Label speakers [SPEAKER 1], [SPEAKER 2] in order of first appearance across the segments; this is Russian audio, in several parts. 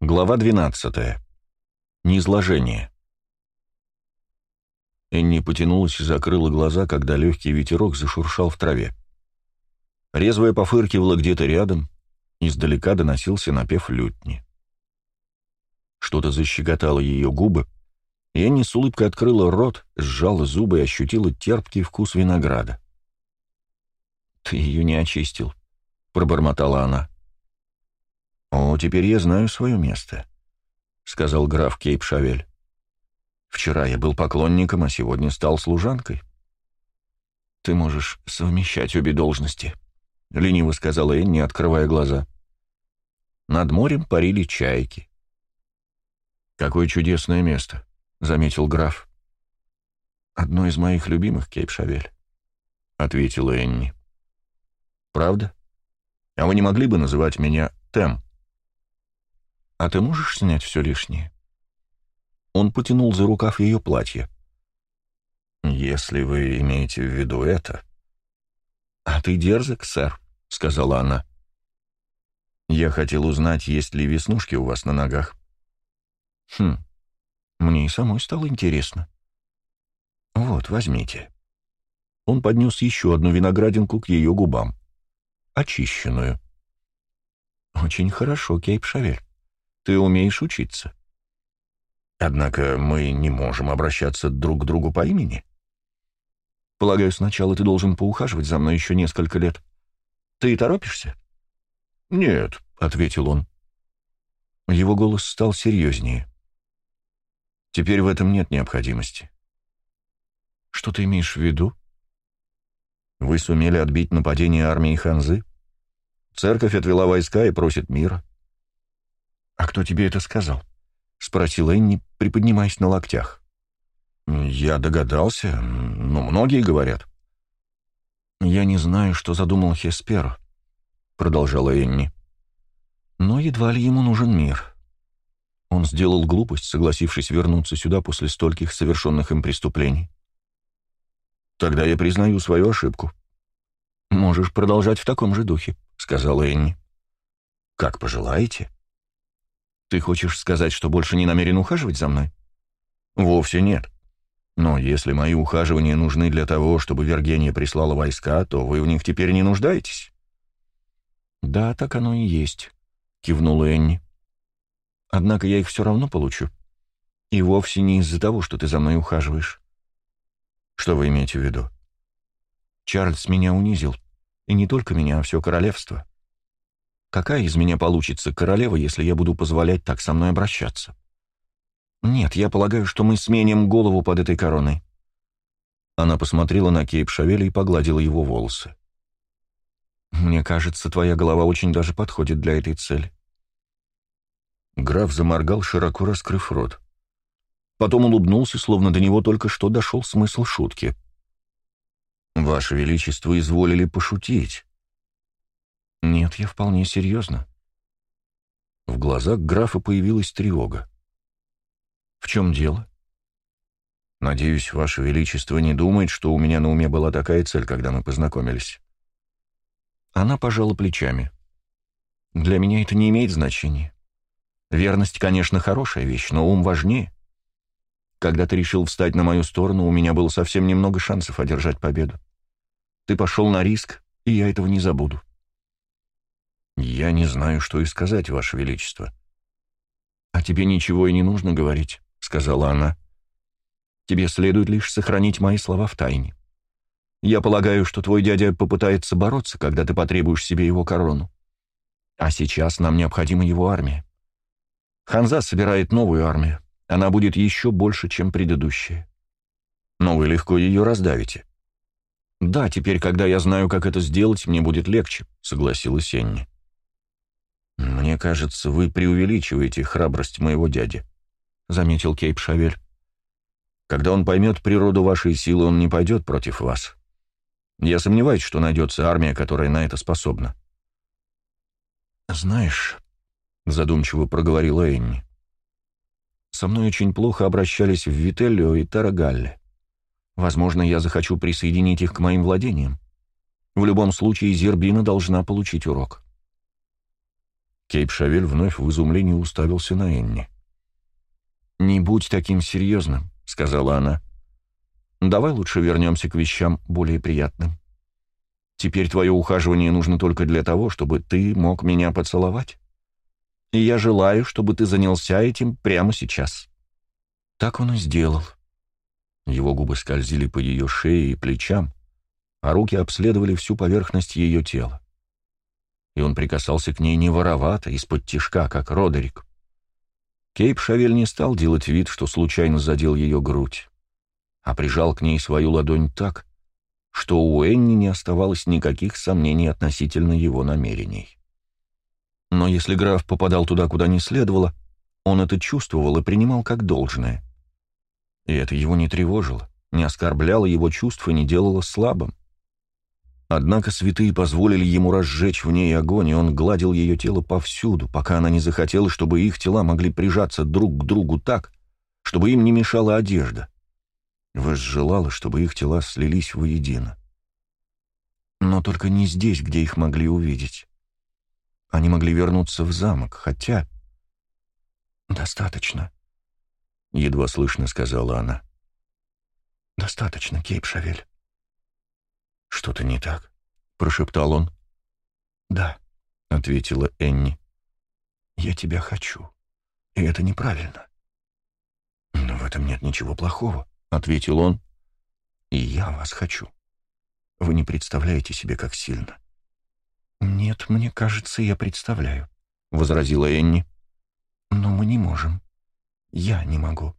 [SPEAKER 1] Глава 12. Низложение. Энни потянулась и закрыла глаза, когда легкий ветерок зашуршал в траве. Резвая пофыркивала где-то рядом, издалека доносился напев лютни. Что-то защекотало ее губы, и Энни с улыбкой открыла рот, сжала зубы и ощутила терпкий вкус винограда. «Ты ее не очистил», — пробормотала она. «О, теперь я знаю свое место», — сказал граф Кейп Шавель. «Вчера я был поклонником, а сегодня стал служанкой». «Ты можешь совмещать обе должности», — лениво сказала Энни, открывая глаза. Над морем парили чайки. «Какое чудесное место», — заметил граф. «Одно из моих любимых, Кейп Шавель», — ответила Энни. «Правда? А вы не могли бы называть меня Тем?» «А ты можешь снять все лишнее?» Он потянул за рукав ее платья. «Если вы имеете в виду это...» «А ты дерзок, сэр», — сказала она. «Я хотел узнать, есть ли веснушки у вас на ногах». «Хм, мне и самой стало интересно». «Вот, возьмите». Он поднес еще одну виноградинку к ее губам. Очищенную. «Очень хорошо, Кейп Шавель. Ты умеешь учиться. Однако мы не можем обращаться друг к другу по имени. Полагаю, сначала ты должен поухаживать за мной еще несколько лет. Ты торопишься? Нет, — ответил он. Его голос стал серьезнее. Теперь в этом нет необходимости. Что ты имеешь в виду? Вы сумели отбить нападение армии Ханзы? Церковь отвела войска и просит мира. «А кто тебе это сказал?» — спросил Энни, приподнимаясь на локтях. «Я догадался, но многие говорят». «Я не знаю, что задумал Хеспер», — продолжала Энни. «Но едва ли ему нужен мир. Он сделал глупость, согласившись вернуться сюда после стольких совершенных им преступлений. Тогда я признаю свою ошибку». «Можешь продолжать в таком же духе», — сказала Энни. «Как пожелаете», ты хочешь сказать, что больше не намерен ухаживать за мной? Вовсе нет. Но если мои ухаживания нужны для того, чтобы Вергения прислала войска, то вы в них теперь не нуждаетесь. Да, так оно и есть, кивнула Энни. Однако я их все равно получу. И вовсе не из-за того, что ты за мной ухаживаешь. Что вы имеете в виду? Чарльз меня унизил. И не только меня, а все королевство. Какая из меня получится королева, если я буду позволять так со мной обращаться? Нет, я полагаю, что мы сменим голову под этой короной. Она посмотрела на Кейп Шавеля и погладила его волосы. Мне кажется, твоя голова очень даже подходит для этой цели. Граф заморгал, широко раскрыв рот. Потом улыбнулся, словно до него только что дошел смысл шутки. «Ваше Величество изволили пошутить. «Нет, я вполне серьезно». В глазах графа появилась тревога. «В чем дело?» «Надеюсь, Ваше Величество не думает, что у меня на уме была такая цель, когда мы познакомились». Она пожала плечами. «Для меня это не имеет значения. Верность, конечно, хорошая вещь, но ум важнее. Когда ты решил встать на мою сторону, у меня было совсем немного шансов одержать победу. Ты пошел на риск, и я этого не забуду. «Я не знаю, что и сказать, Ваше Величество». «А тебе ничего и не нужно говорить», — сказала она. «Тебе следует лишь сохранить мои слова в тайне. Я полагаю, что твой дядя попытается бороться, когда ты потребуешь себе его корону. А сейчас нам необходима его армия. Ханза собирает новую армию. Она будет еще больше, чем предыдущая. Но вы легко ее раздавите». «Да, теперь, когда я знаю, как это сделать, мне будет легче», — согласилась Энни. «Мне кажется, вы преувеличиваете храбрость моего дяди», — заметил Кейп Шавель. «Когда он поймет природу вашей силы, он не пойдет против вас. Я сомневаюсь, что найдется армия, которая на это способна». «Знаешь», — задумчиво проговорила Энни, — «со мной очень плохо обращались в Вителлио и Тарагалле. Возможно, я захочу присоединить их к моим владениям. В любом случае, Зербина должна получить урок». Кейп Шавель вновь в изумлении уставился на Энни.
[SPEAKER 2] «Не будь таким серьезным», — сказала она. «Давай лучше вернемся к вещам более приятным. Теперь твое ухаживание нужно только для того, чтобы ты мог меня поцеловать. И я желаю, чтобы ты занялся этим прямо сейчас». Так он и сделал. Его губы скользили по ее шее и плечам, а руки обследовали всю поверхность ее тела. И он прикасался к ней не воровато, из-под тишка, как Родерик. Кейп Шавель не стал делать вид, что случайно задел ее грудь, а прижал к ней свою ладонь так, что у Энни не оставалось никаких сомнений относительно его намерений. Но если граф попадал туда, куда не следовало, он это чувствовал и принимал как должное. И это его не тревожило, не оскорбляло его чувств и не делало слабым. Однако святые позволили ему разжечь в ней огонь, и он гладил ее тело повсюду, пока она не захотела, чтобы их тела могли прижаться друг к другу так, чтобы им не мешала одежда. Возжелала, чтобы их тела слились воедино. Но только не здесь, где их могли увидеть. Они могли вернуться в замок, хотя... «Достаточно», — едва слышно сказала она. «Достаточно, Кейп Шавель». «Что-то не так?» — прошептал он. «Да», — ответила Энни. «Я тебя хочу, и это неправильно». «Но в этом нет ничего плохого», — ответил он. «И я вас хочу. Вы не представляете себе, как сильно». «Нет, мне кажется, я представляю», — возразила Энни. «Но мы не можем. Я не могу.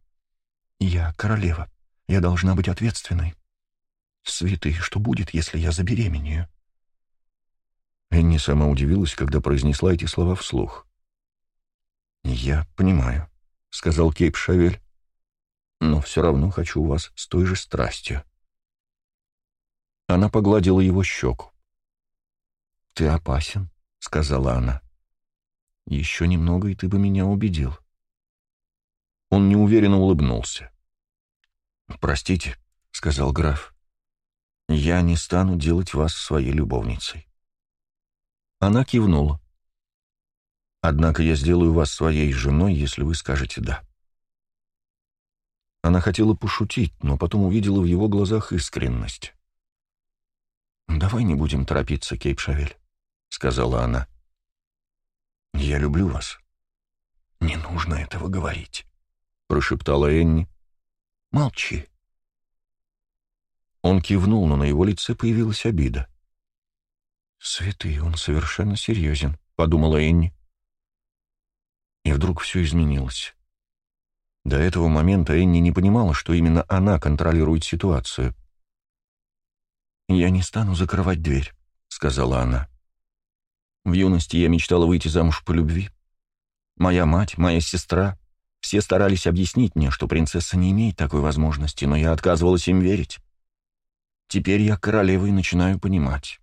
[SPEAKER 2] Я королева. Я должна быть ответственной. Святые, что будет, если я забеременею?» Энни сама удивилась, когда произнесла эти слова вслух. «Я понимаю», — сказал Кейп Шавель. «Но все равно хочу вас с той же страстью». Она погладила его щеку. «Ты опасен», — сказала она. «Еще немного, и ты бы меня убедил». Он неуверенно улыбнулся. «Простите», — сказал граф, — «я не стану делать вас своей любовницей». Она кивнула. «Однако я сделаю вас своей женой, если вы скажете «да». Она хотела пошутить, но потом увидела в его глазах искренность. «Давай не будем торопиться, Кейп Шавель», — сказала она. «Я люблю вас». «Не нужно этого говорить», прошептала Энни. «Молчи». Он кивнул, но на его лице появилась обида. «Святый, он совершенно серьезен», — подумала Энни. И вдруг все изменилось. До этого момента Энни не понимала, что именно она контролирует ситуацию. «Я не стану закрывать дверь», — сказала она. «В юности я мечтала выйти замуж по любви. Моя мать, моя сестра, все старались объяснить мне, что принцесса не имеет такой возможности, но я отказывалась им верить. Теперь я королева и начинаю понимать.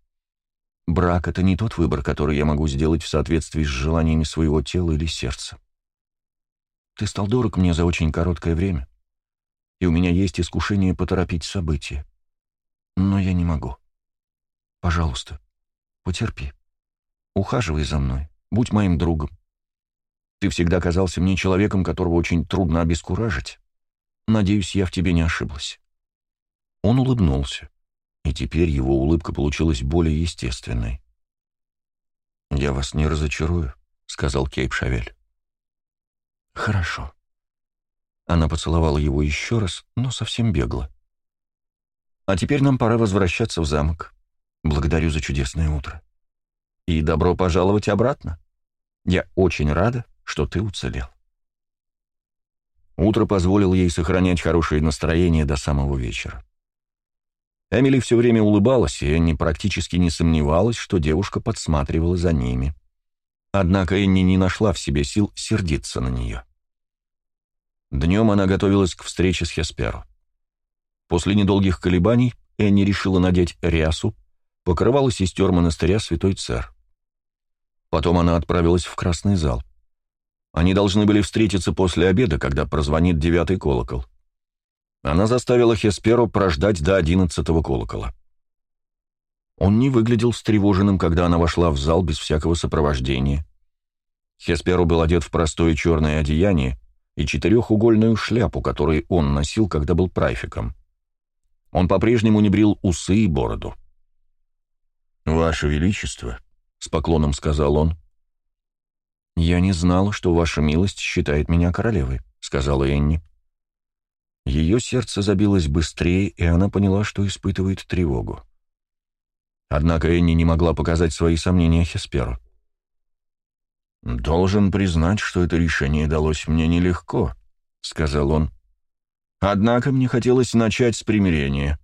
[SPEAKER 2] Брак — это не тот выбор, который я могу сделать в соответствии с желаниями своего тела или сердца. Ты стал дорог мне за очень короткое время, и у меня есть искушение поторопить события. Но я не могу. Пожалуйста, потерпи. Ухаживай за мной, будь моим другом. Ты всегда казался мне человеком, которого очень трудно обескуражить. Надеюсь, я в тебе не ошиблась». Он улыбнулся, и теперь его улыбка получилась более естественной. «Я вас не разочарую», — сказал Кейп Шавель. «Хорошо». Она поцеловала его еще раз, но совсем бегло. «А теперь нам пора возвращаться в замок. Благодарю за чудесное утро. И добро пожаловать обратно. Я очень рада, что ты уцелел. Утро позволило ей сохранять хорошее настроение до самого вечера. Эмили все время улыбалась, и Энни практически не сомневалась, что девушка подсматривала за ними. Однако Энни не нашла в себе сил сердиться на нее. Днем она готовилась к встрече с Хесперо. После недолгих колебаний Энни решила надеть рясу, покрывала сестер монастыря Святой Цер. Потом она отправилась в Красный зал. Они должны были встретиться после обеда, когда прозвонит девятый колокол. Она заставила Хесперу прождать до одиннадцатого колокола. Он не выглядел встревоженным, когда она вошла в зал без всякого сопровождения.
[SPEAKER 1] Хесперу был одет в простое черное одеяние и четырехугольную шляпу, которую он носил, когда был прайфиком. Он по-прежнему не брил усы и бороду. «Ваше Величество», — с поклоном сказал он. «Я не знал, что ваша милость считает меня королевой», — сказала Энни. Ее сердце забилось быстрее, и она поняла, что испытывает тревогу. Однако Энни не могла показать свои сомнения Хесперу. «Должен признать, что это решение далось мне нелегко», — сказал он. «Однако мне хотелось начать с примирения».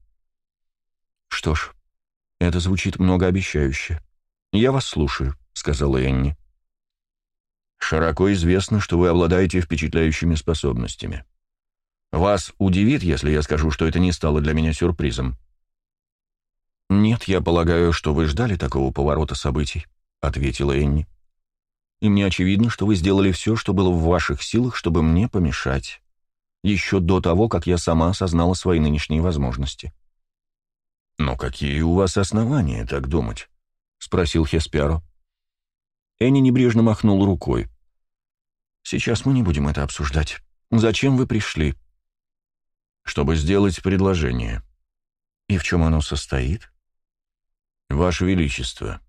[SPEAKER 1] «Что ж, это звучит многообещающе. Я вас слушаю», — сказала Энни. «Широко известно, что вы обладаете впечатляющими способностями. Вас удивит, если я скажу, что это не стало для меня сюрпризом?» «Нет, я полагаю, что вы ждали такого поворота событий», — ответила Энни и мне очевидно, что вы сделали все, что было в ваших силах, чтобы мне помешать. Еще до того, как я сама осознала свои нынешние возможности». «Но какие у вас основания так думать?» — спросил Хеспиаро. Энни небрежно махнул рукой. «Сейчас мы не будем это обсуждать. Зачем вы пришли?» «Чтобы сделать предложение». «И в чем оно состоит?» «Ваше Величество,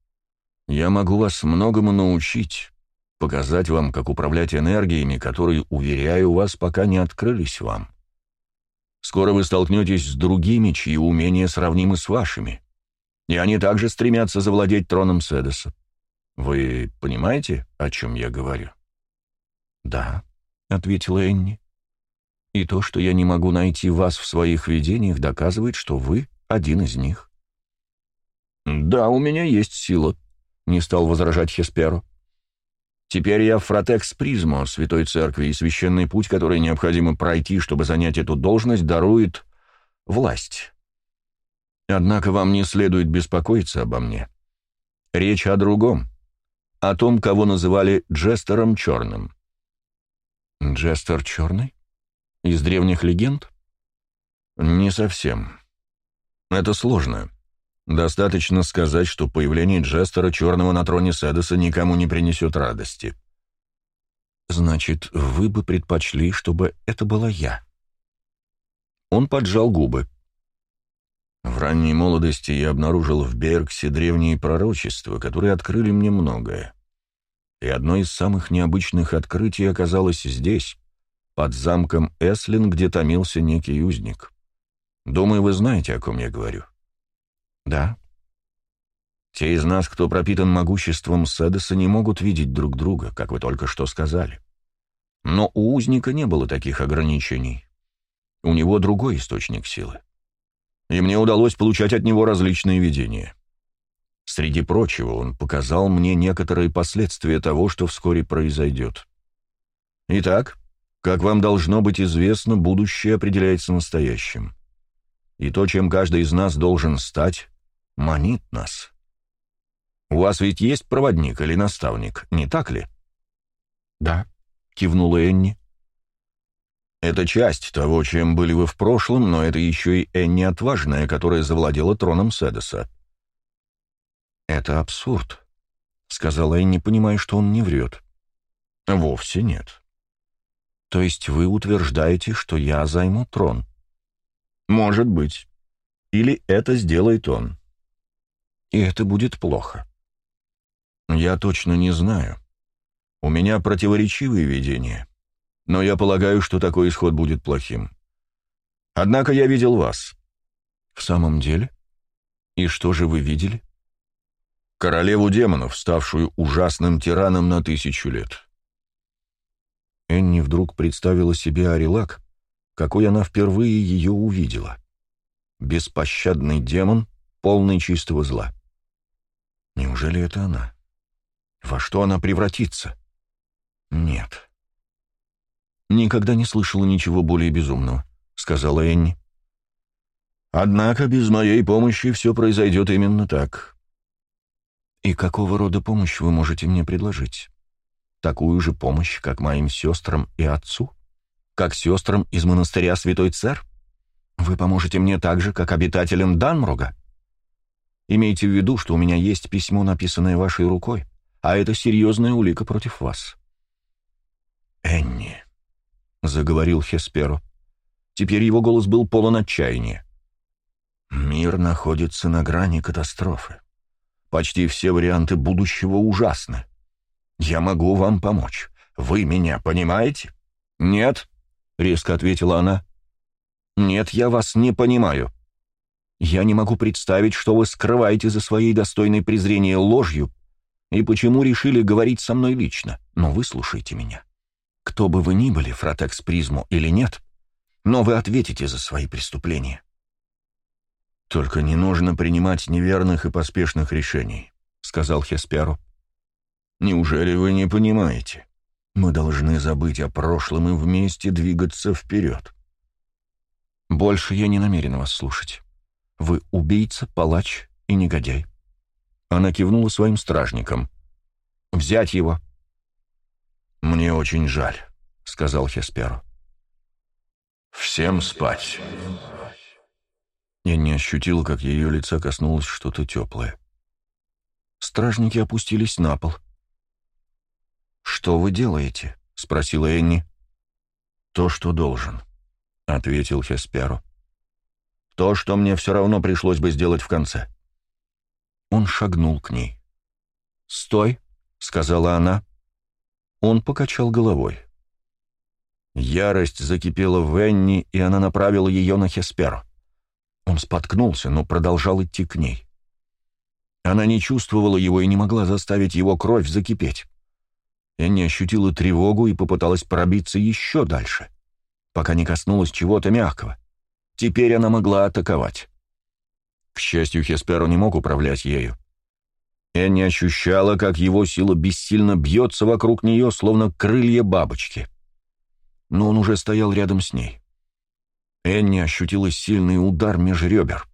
[SPEAKER 1] я могу вас многому научить, показать вам, как управлять энергиями, которые, уверяю вас, пока не открылись вам. Скоро вы столкнетесь с другими, чьи умения сравнимы с вашими, и они также стремятся завладеть троном Седоса. Вы понимаете, о чем я говорю?» «Да», — ответила Энни. «И то, что я не могу найти вас в своих видениях, доказывает, что вы один из них». «Да, у меня есть сила», — не стал возражать Хесперу. Теперь я Фротекс Призмо, Святой Церкви, и священный путь, который необходимо пройти, чтобы занять эту должность, дарует власть. Однако вам не следует беспокоиться обо мне. Речь о другом. О том, кого называли Джестером Черным. Джестер Черный? Из древних легенд? Не совсем. Это сложно. Достаточно сказать, что появление Джестера Черного на троне Седоса никому не принесет радости. «Значит, вы бы предпочли, чтобы это была я?» Он поджал губы. В ранней молодости я обнаружил в Бергсе древние пророчества, которые открыли мне многое. И одно из самых необычных открытий оказалось здесь, под замком Эслин, где томился некий узник. Думаю, вы знаете, о ком я говорю. Да. Те из нас, кто пропитан могуществом Седеса, не могут видеть друг друга, как вы только что сказали. Но у узника не было таких ограничений. У него другой источник силы. И мне удалось получать от него различные видения. Среди прочего, он показал мне некоторые последствия того, что вскоре произойдет. Итак, как вам должно быть известно, будущее определяется настоящим. И то, чем каждый из нас должен стать, манит нас. У вас ведь есть проводник или наставник, не так ли? Да, кивнула Энни. Это часть того, чем были вы в прошлом, но это еще и Энни отважная, которая завладела троном Седоса. Это абсурд, сказала Энни, понимая, что он не врет. Вовсе нет. То есть вы утверждаете, что я займу трон? Может быть. Или это сделает он и это будет плохо. Я точно не знаю. У меня противоречивые видения, но я полагаю, что такой исход будет плохим. Однако я видел вас. В самом деле? И что же вы видели? Королеву демонов, ставшую ужасным тираном на тысячу лет. Энни вдруг представила себе Арилак, какой она впервые ее увидела. Беспощадный демон, полный чистого зла. Неужели это она? Во что она превратится? Нет. Никогда не слышала ничего более безумного, сказала Энни. Однако без моей помощи все произойдет именно так. И какого рода помощь вы можете мне предложить? Такую же помощь, как моим сестрам и отцу? Как сестрам из монастыря Святой Цер? Вы поможете мне так же, как обитателям Данмрога? Имейте в виду, что у меня есть письмо, написанное вашей рукой,
[SPEAKER 2] а это серьезная улика против вас».
[SPEAKER 1] «Энни», — заговорил Хесперо. Теперь его голос был полон отчаяния. «Мир находится на грани катастрофы. Почти все варианты будущего ужасны. Я могу вам помочь. Вы меня понимаете?»
[SPEAKER 2] «Нет», — резко ответила она. «Нет, я вас не понимаю. Я не могу представить, что вы скрываете за своей достойной презрения ложью и почему решили говорить со мной лично. Но выслушайте меня. Кто бы вы ни были, Фратекс Призму или нет, но вы ответите за свои преступления.
[SPEAKER 1] «Только не нужно принимать неверных и поспешных решений», — сказал Хесперу. «Неужели вы не понимаете? Мы должны забыть о прошлом и вместе двигаться вперед».
[SPEAKER 2] «Больше я не намерен вас слушать. Вы убийца, палач и негодяй». Она кивнула своим стражникам. «Взять его».
[SPEAKER 1] «Мне очень жаль», — сказал Хесперу. «Всем спать».
[SPEAKER 2] Я не ощутил, как ее лица коснулось что-то теплое. Стражники опустились на пол. «Что вы делаете?» — спросила Энни.
[SPEAKER 1] «То, что должен», — ответил Хесперо.
[SPEAKER 2] «То, что мне все равно пришлось бы сделать в конце». Он шагнул к ней. «Стой», — сказала она. Он покачал головой. Ярость закипела в Энни, и она направила ее на Хесперо. Он споткнулся, но продолжал идти к ней. Она не чувствовала его и не могла заставить его кровь закипеть. Энни ощутила тревогу и попыталась пробиться еще дальше, пока не коснулась чего-то мягкого. Теперь она могла атаковать. К счастью, Хесперо не мог управлять ею. Энни ощущала, как его сила бессильно бьется вокруг нее, словно крылья бабочки. Но он уже стоял рядом с ней. Энни ощутила сильный удар меж ребер.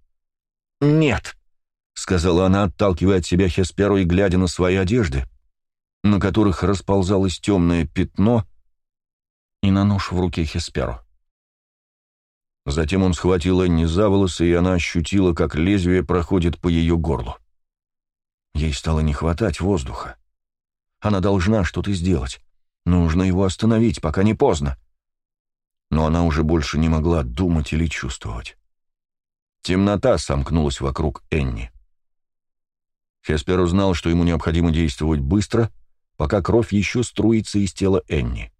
[SPEAKER 2] «Нет», — сказала она, отталкивая от себя Хесперу и глядя на свои одежды, на которых расползалось темное пятно, и на нож в руке Хесперу. Затем он схватил Энни за волосы, и она ощутила, как лезвие проходит по ее горлу. Ей стало не хватать воздуха. Она должна что-то сделать. Нужно его остановить, пока не поздно но она уже больше не могла думать или чувствовать. Темнота сомкнулась вокруг Энни. Хеспер узнал, что ему необходимо действовать быстро, пока кровь еще струится из тела Энни.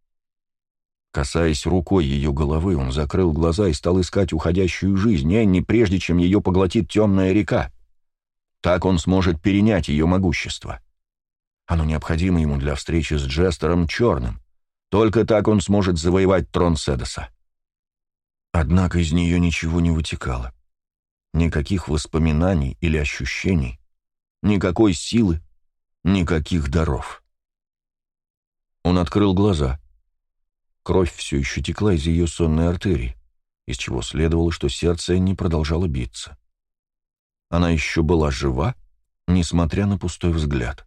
[SPEAKER 2] Касаясь рукой ее головы, он закрыл глаза и стал искать уходящую жизнь Энни, прежде чем ее поглотит темная река. Так он сможет перенять ее могущество. Оно необходимо ему для встречи с Джестером Черным. Только так он сможет завоевать трон Седоса. Однако из нее ничего не вытекало. Никаких воспоминаний или ощущений, никакой силы, никаких даров. Он открыл глаза. Кровь все еще текла из ее сонной артерии, из чего следовало, что сердце не продолжало биться. Она еще была жива, несмотря на пустой взгляд.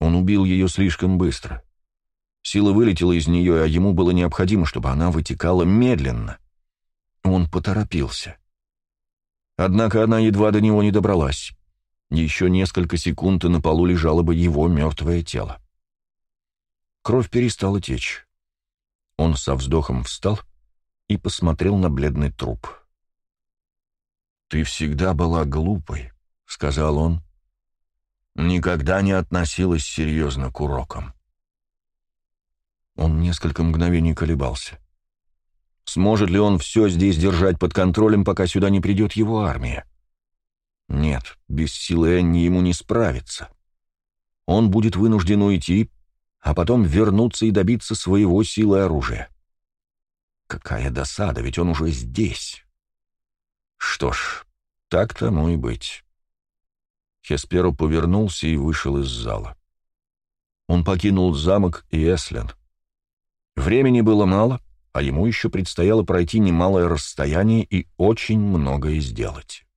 [SPEAKER 2] Он убил ее слишком быстро — Сила вылетела из нее, а ему было необходимо, чтобы она вытекала медленно. Он поторопился. Однако она едва до него не добралась. Еще несколько секунд, и на полу лежало бы его мертвое тело. Кровь перестала течь. Он со вздохом встал и посмотрел на бледный труп. «Ты всегда была глупой», — сказал он. «Никогда не относилась серьезно к урокам». Он несколько мгновений колебался. Сможет ли он все здесь держать под контролем, пока сюда не придет его армия? Нет, без силы Энни ему не справиться. Он будет вынужден уйти, а потом вернуться и добиться своего силы оружия. Какая досада, ведь он уже здесь. Что ж, так тому и быть. Хесперо повернулся и вышел из зала. Он покинул замок и Эслен. Времени было мало, а ему еще предстояло пройти немалое расстояние и очень многое сделать.